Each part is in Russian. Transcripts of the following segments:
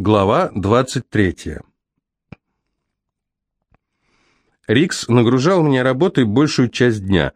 Глава 23. Рикс нагружал меня работой большую часть дня.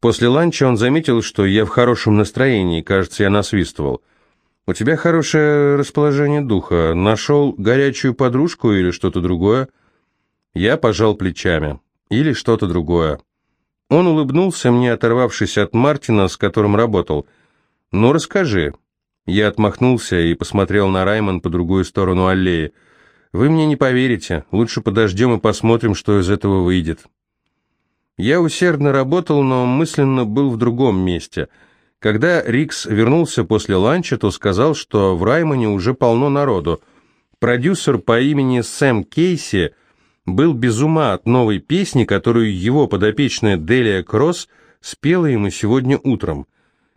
После ланча он заметил, что я в хорошем настроении, кажется, я насвистывал. «У тебя хорошее расположение духа. Нашел горячую подружку или что-то другое?» Я пожал плечами. «Или что-то другое». Он улыбнулся мне, оторвавшись от Мартина, с которым работал. «Ну, расскажи». Я отмахнулся и посмотрел на Раймон по другую сторону аллеи. «Вы мне не поверите. Лучше подождем и посмотрим, что из этого выйдет». Я усердно работал, но мысленно был в другом месте. Когда Рикс вернулся после ланча, то сказал, что в Раймоне уже полно народу. Продюсер по имени Сэм Кейси был без ума от новой песни, которую его подопечная Делия Кросс спела ему сегодня утром.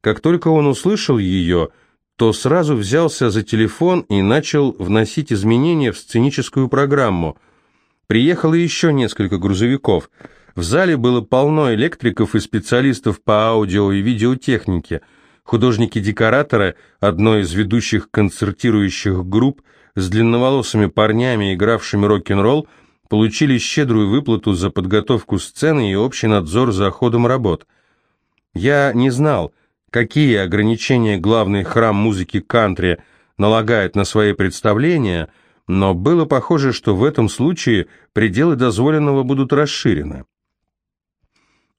Как только он услышал ее, то сразу взялся за телефон и начал вносить изменения в сценическую программу. Приехало еще несколько грузовиков. В зале было полно электриков и специалистов по аудио и видеотехнике. Художники-декораторы одной из ведущих концертирующих групп с длинноволосыми парнями, игравшими рок-н-ролл, получили щедрую выплату за подготовку сцены и общий надзор за ходом работ. Я не знал, какие ограничения главный храм музыки кантри налагает на свои представления, но было похоже, что в этом случае пределы дозволенного будут расширены.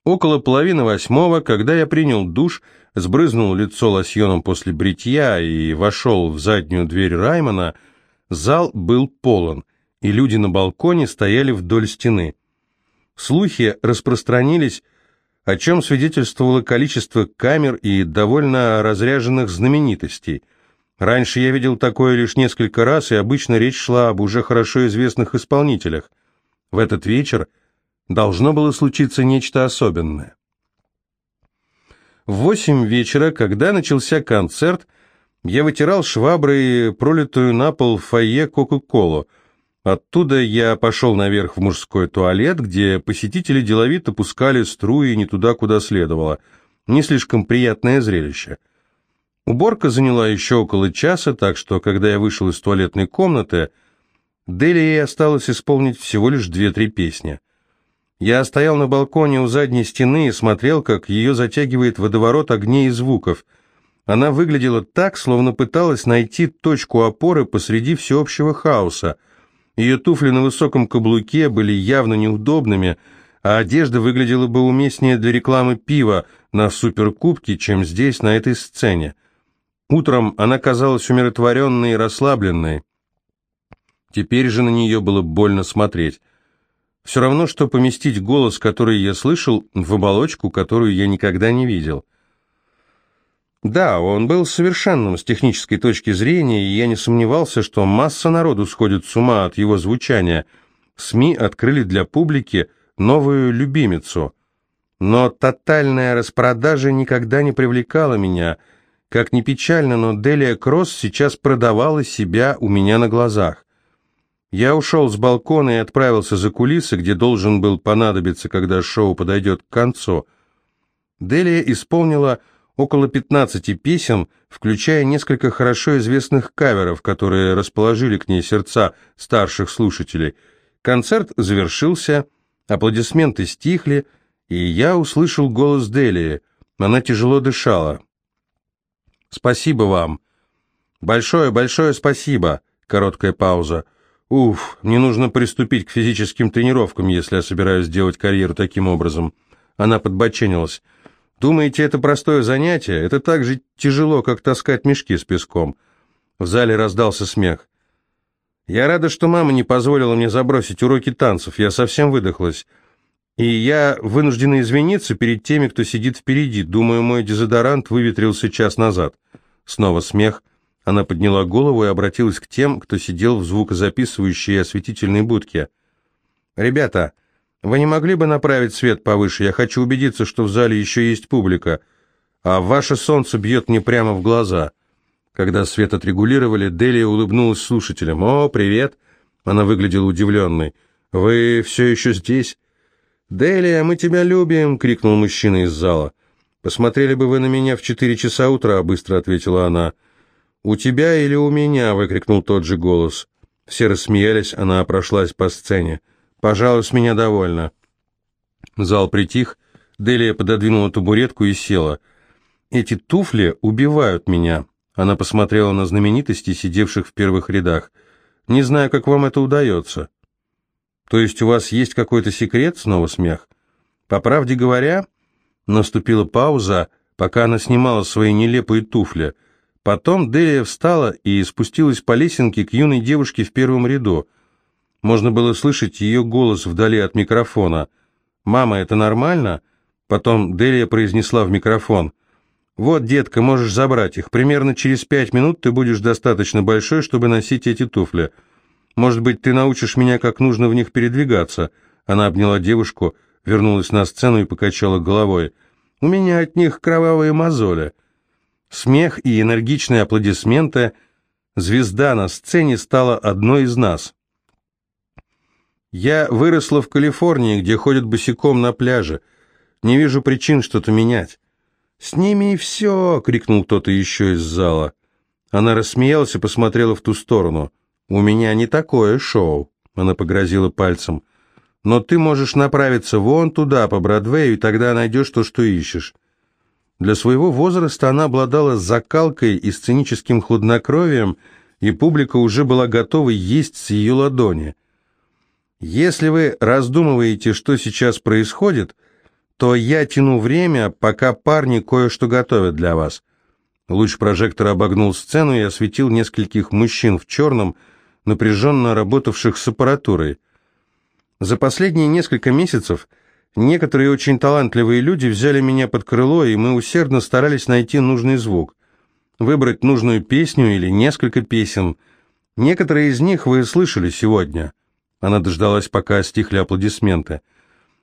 Около половины восьмого, когда я принял душ, сбрызнул лицо лосьоном после бритья и вошел в заднюю дверь Раймона, зал был полон, и люди на балконе стояли вдоль стены. Слухи распространились, о чем свидетельствовало количество камер и довольно разряженных знаменитостей. Раньше я видел такое лишь несколько раз, и обычно речь шла об уже хорошо известных исполнителях. В этот вечер должно было случиться нечто особенное. В восемь вечера, когда начался концерт, я вытирал шваброй пролитую на пол фойе Кока-Колу – Оттуда я пошел наверх в мужской туалет, где посетители деловито пускали струи не туда, куда следовало. Не слишком приятное зрелище. Уборка заняла еще около часа, так что, когда я вышел из туалетной комнаты, Делии осталось исполнить всего лишь две-три песни. Я стоял на балконе у задней стены и смотрел, как ее затягивает водоворот огней и звуков. Она выглядела так, словно пыталась найти точку опоры посреди всеобщего хаоса — ее туфли на высоком каблуке были явно неудобными, а одежда выглядела бы уместнее для рекламы пива на суперкубке, чем здесь, на этой сцене. Утром она казалась умиротворенной и расслабленной. Теперь же на нее было больно смотреть. Все равно, что поместить голос, который я слышал, в оболочку, которую я никогда не видел. Да, он был совершенным с технической точки зрения, и я не сомневался, что масса народу сходит с ума от его звучания. СМИ открыли для публики новую любимицу. Но тотальная распродажа никогда не привлекала меня. Как ни печально, но Делия Кросс сейчас продавала себя у меня на глазах. Я ушел с балкона и отправился за кулисы, где должен был понадобиться, когда шоу подойдет к концу. Делия исполнила около 15 песен, включая несколько хорошо известных каверов, которые расположили к ней сердца старших слушателей. Концерт завершился, аплодисменты стихли, и я услышал голос Делии. Она тяжело дышала. «Спасибо вам». «Большое-большое спасибо». Короткая пауза. «Уф, мне нужно приступить к физическим тренировкам, если я собираюсь делать карьеру таким образом». Она подбоченилась. Думаете, это простое занятие? Это так же тяжело, как таскать мешки с песком. В зале раздался смех. Я рада, что мама не позволила мне забросить уроки танцев. Я совсем выдохлась. И я вынуждена извиниться перед теми, кто сидит впереди. Думаю, мой дезодорант выветрился час назад. Снова смех. Она подняла голову и обратилась к тем, кто сидел в звукозаписывающей и осветительной будке. «Ребята, вы не могли бы направить свет повыше? Я хочу убедиться, что в зале еще есть публика. А ваше солнце бьет мне прямо в глаза». Когда свет отрегулировали, Делия улыбнулась слушателям. «О, привет!» Она выглядела удивленной. «Вы все еще здесь?» «Делия, мы тебя любим!» — крикнул мужчина из зала. «Посмотрели бы вы на меня в четыре часа утра», — быстро ответила она. «У тебя или у меня?» — выкрикнул тот же голос. Все рассмеялись, она прошлась по сцене. «Пожалуй, с меня довольно». Зал притих, Делия пододвинула табуретку и села. «Эти туфли убивают меня», — она посмотрела на знаменитостей, сидевших в первых рядах. «Не знаю, как вам это удается». «То есть у вас есть какой-то секрет?» — снова смех. «По правде говоря...» Наступила пауза, пока она снимала свои нелепые туфли. Потом Делия встала и спустилась по лесенке к юной девушке в первом ряду. Можно было слышать ее голос вдали от микрофона. «Мама, это нормально?» Потом Делия произнесла в микрофон. «Вот, детка, можешь забрать их. Примерно через пять минут ты будешь достаточно большой, чтобы носить эти туфли. Может быть, ты научишь меня, как нужно в них передвигаться?» Она обняла девушку, вернулась на сцену и покачала головой. «У меня от них кровавые мозоли». Смех и энергичные аплодисменты. Звезда на сцене стала одной из нас. Я выросла в Калифорнии, где ходят босиком на пляже. Не вижу причин что-то менять. «Сними все!» — крикнул кто-то еще из зала. Она рассмеялась и посмотрела в ту сторону. «У меня не такое шоу», — она погрозила пальцем. «Но ты можешь направиться вон туда, по Бродвею, и тогда найдешь то, что ищешь». Для своего возраста она обладала закалкой и сценическим хладнокровием, и публика уже была готова есть с ее ладони. Если вы раздумываете, что сейчас происходит, то я тяну время, пока парни кое-что готовят для вас. Луч прожектора обогнул сцену и осветил нескольких мужчин в черном, напряженно работавших с аппаратурой. За последние несколько месяцев – Некоторые очень талантливые люди взяли меня под крыло, и мы усердно старались найти нужный звук. Выбрать нужную песню или несколько песен. Некоторые из них вы слышали сегодня. Она дождалась, пока стихли аплодисменты.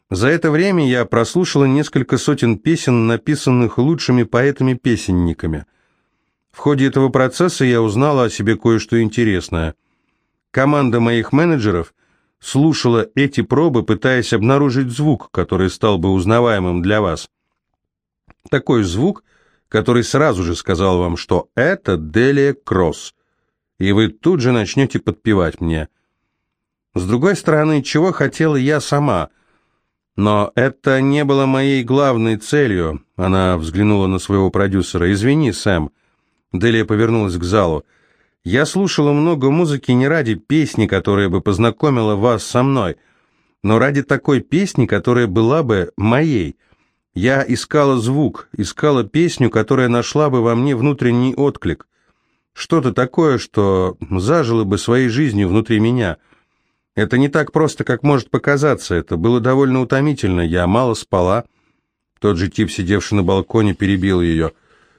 За это время я прослушала несколько сотен песен, написанных лучшими поэтами-песенниками. В ходе этого процесса я узнала о себе кое-что интересное. Команда моих менеджеров слушала эти пробы, пытаясь обнаружить звук, который стал бы узнаваемым для вас. Такой звук, который сразу же сказал вам, что это Делия Кросс, и вы тут же начнете подпевать мне. С другой стороны, чего хотела я сама? Но это не было моей главной целью. Она взглянула на своего продюсера. «Извини, Сэм». Делия повернулась к залу. Я слушала много музыки не ради песни, которая бы познакомила вас со мной, но ради такой песни, которая была бы моей. Я искала звук, искала песню, которая нашла бы во мне внутренний отклик. Что-то такое, что зажило бы своей жизнью внутри меня. Это не так просто, как может показаться. Это было довольно утомительно. Я мало спала. Тот же тип, сидевший на балконе, перебил ее.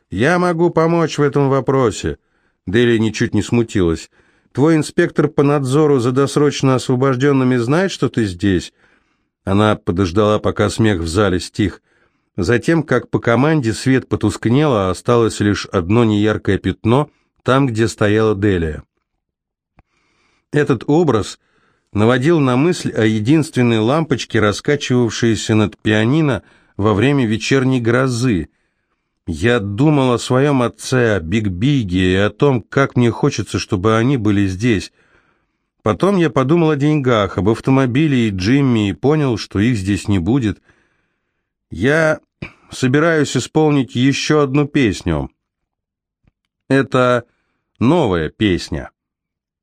«Я могу помочь в этом вопросе». Дели ничуть не смутилась. «Твой инспектор по надзору за досрочно освобожденными знает, что ты здесь?» Она подождала, пока смех в зале стих. Затем, как по команде, свет потускнел, а осталось лишь одно неяркое пятно там, где стояла Делия. Этот образ наводил на мысль о единственной лампочке, раскачивавшейся над пианино во время вечерней грозы, я думал о своем отце, о Биг-Биге и о том, как мне хочется, чтобы они были здесь. Потом я подумал о деньгах, об автомобиле и Джимми и понял, что их здесь не будет. Я собираюсь исполнить еще одну песню. Это новая песня.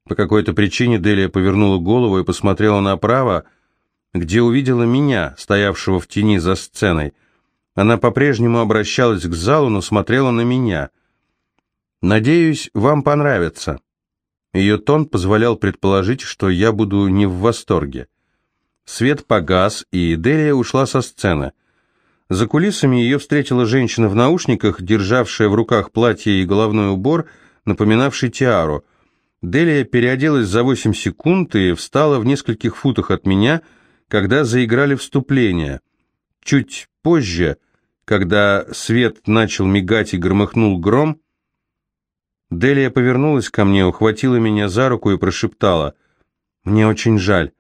По какой-то причине Делия повернула голову и посмотрела направо, где увидела меня, стоявшего в тени за сценой. Она по-прежнему обращалась к залу, но смотрела на меня. «Надеюсь, вам понравится». Ее тон позволял предположить, что я буду не в восторге. Свет погас, и Делия ушла со сцены. За кулисами ее встретила женщина в наушниках, державшая в руках платье и головной убор, напоминавший тиару. Делия переоделась за восемь секунд и встала в нескольких футах от меня, когда заиграли вступления. Чуть позже когда свет начал мигать и громыхнул гром, Делия повернулась ко мне, ухватила меня за руку и прошептала «Мне очень жаль».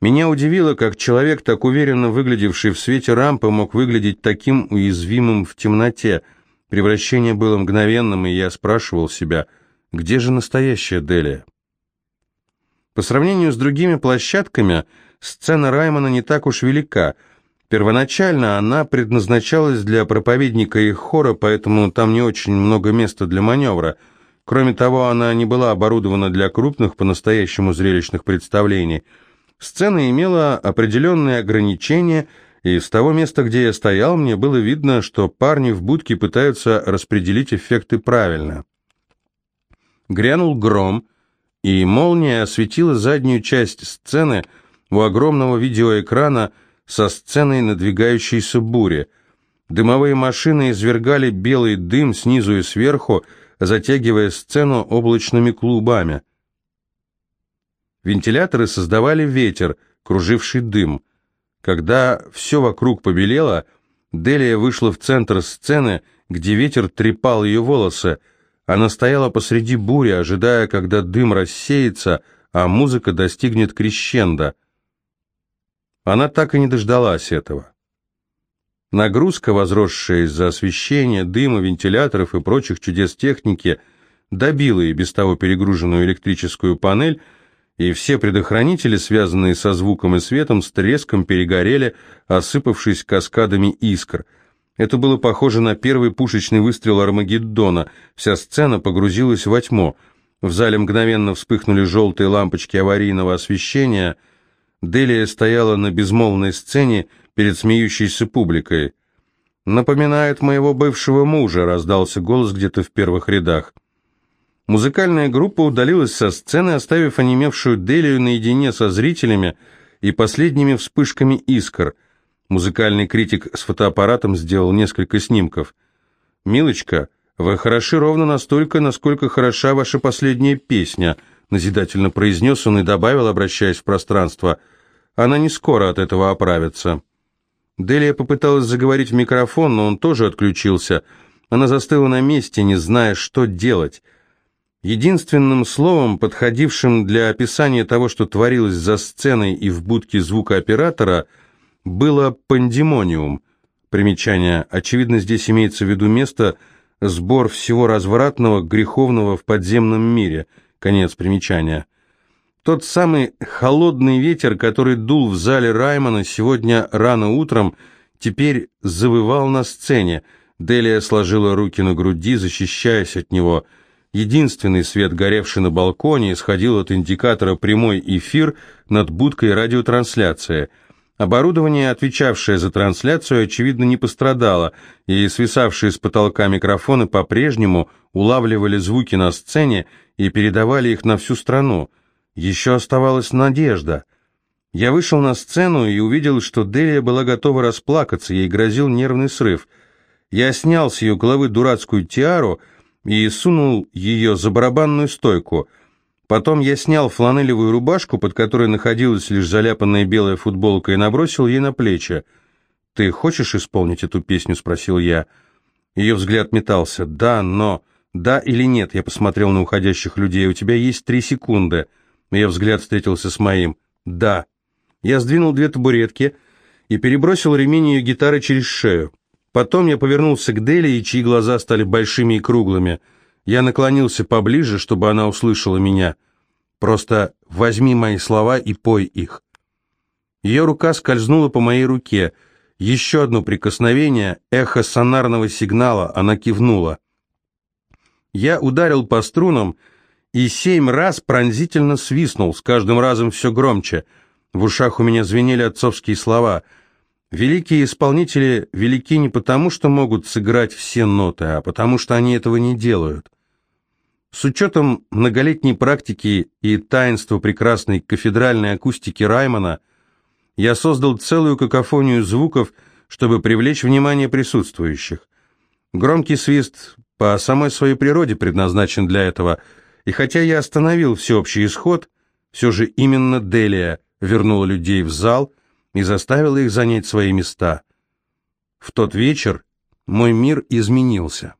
Меня удивило, как человек, так уверенно выглядевший в свете рампы, мог выглядеть таким уязвимым в темноте. Превращение было мгновенным, и я спрашивал себя, где же настоящая Делия? По сравнению с другими площадками, сцена Раймона не так уж велика. Первоначально она предназначалась для проповедника и хора, поэтому там не очень много места для маневра. Кроме того, она не была оборудована для крупных, по-настоящему зрелищных представлений. Сцена имела определенные ограничения – и с того места, где я стоял, мне было видно, что парни в будке пытаются распределить эффекты правильно. Грянул гром, и молния осветила заднюю часть сцены у огромного видеоэкрана со сценой надвигающейся бури. Дымовые машины извергали белый дым снизу и сверху, затягивая сцену облачными клубами. Вентиляторы создавали ветер, круживший дым – когда все вокруг побелело, Делия вышла в центр сцены, где ветер трепал ее волосы. Она стояла посреди бури, ожидая, когда дым рассеется, а музыка достигнет крещенда. Она так и не дождалась этого. Нагрузка, возросшая из-за освещения, дыма, вентиляторов и прочих чудес техники, добила и без того перегруженную электрическую панель, и все предохранители, связанные со звуком и светом, с треском перегорели, осыпавшись каскадами искр. Это было похоже на первый пушечный выстрел Армагеддона. Вся сцена погрузилась во тьму. В зале мгновенно вспыхнули желтые лампочки аварийного освещения. Делия стояла на безмолвной сцене перед смеющейся публикой. «Напоминает моего бывшего мужа», — раздался голос где-то в первых рядах. Музыкальная группа удалилась со сцены, оставив онемевшую Делию наедине со зрителями и последними вспышками искр. Музыкальный критик с фотоаппаратом сделал несколько снимков. «Милочка, вы хороши ровно настолько, насколько хороша ваша последняя песня», назидательно произнес он и добавил, обращаясь в пространство. «Она не скоро от этого оправится». Делия попыталась заговорить в микрофон, но он тоже отключился. Она застыла на месте, не зная, что делать. Единственным словом, подходившим для описания того, что творилось за сценой и в будке звукооператора, было «пандемониум». Примечание. Очевидно, здесь имеется в виду место, сбор всего развратного, греховного в подземном мире. Конец примечания. Тот самый холодный ветер, который дул в зале Раймона сегодня рано утром, теперь завывал на сцене. Делия сложила руки на груди, защищаясь от него – Единственный свет, горевший на балконе, исходил от индикатора прямой эфир над будкой радиотрансляции. Оборудование, отвечавшее за трансляцию, очевидно, не пострадало, и свисавшие с потолка микрофоны по-прежнему улавливали звуки на сцене и передавали их на всю страну. Еще оставалась надежда. Я вышел на сцену и увидел, что Делия была готова расплакаться, ей грозил нервный срыв. Я снял с ее головы дурацкую тиару, и сунул ее за барабанную стойку. Потом я снял фланелевую рубашку, под которой находилась лишь заляпанная белая футболка, и набросил ей на плечи. «Ты хочешь исполнить эту песню?» — спросил я. Ее взгляд метался. «Да, но...» «Да или нет?» — я посмотрел на уходящих людей. «У тебя есть три секунды». Ее взгляд встретился с моим. «Да». Я сдвинул две табуретки и перебросил ремень ее гитары через шею. Потом я повернулся к Дели, чьи глаза стали большими и круглыми. Я наклонился поближе, чтобы она услышала меня. «Просто возьми мои слова и пой их». Ее рука скользнула по моей руке. Еще одно прикосновение, эхо сонарного сигнала, она кивнула. Я ударил по струнам и семь раз пронзительно свистнул, с каждым разом все громче. В ушах у меня звенели отцовские слова — Великие исполнители велики не потому, что могут сыграть все ноты, а потому что они этого не делают. С учетом многолетней практики и таинства прекрасной кафедральной акустики Раймана, я создал целую какофонию звуков, чтобы привлечь внимание присутствующих. Громкий свист по самой своей природе предназначен для этого, и хотя я остановил всеобщий исход, все же именно Делия вернула людей в зал – и заставила их занять свои места. В тот вечер мой мир изменился.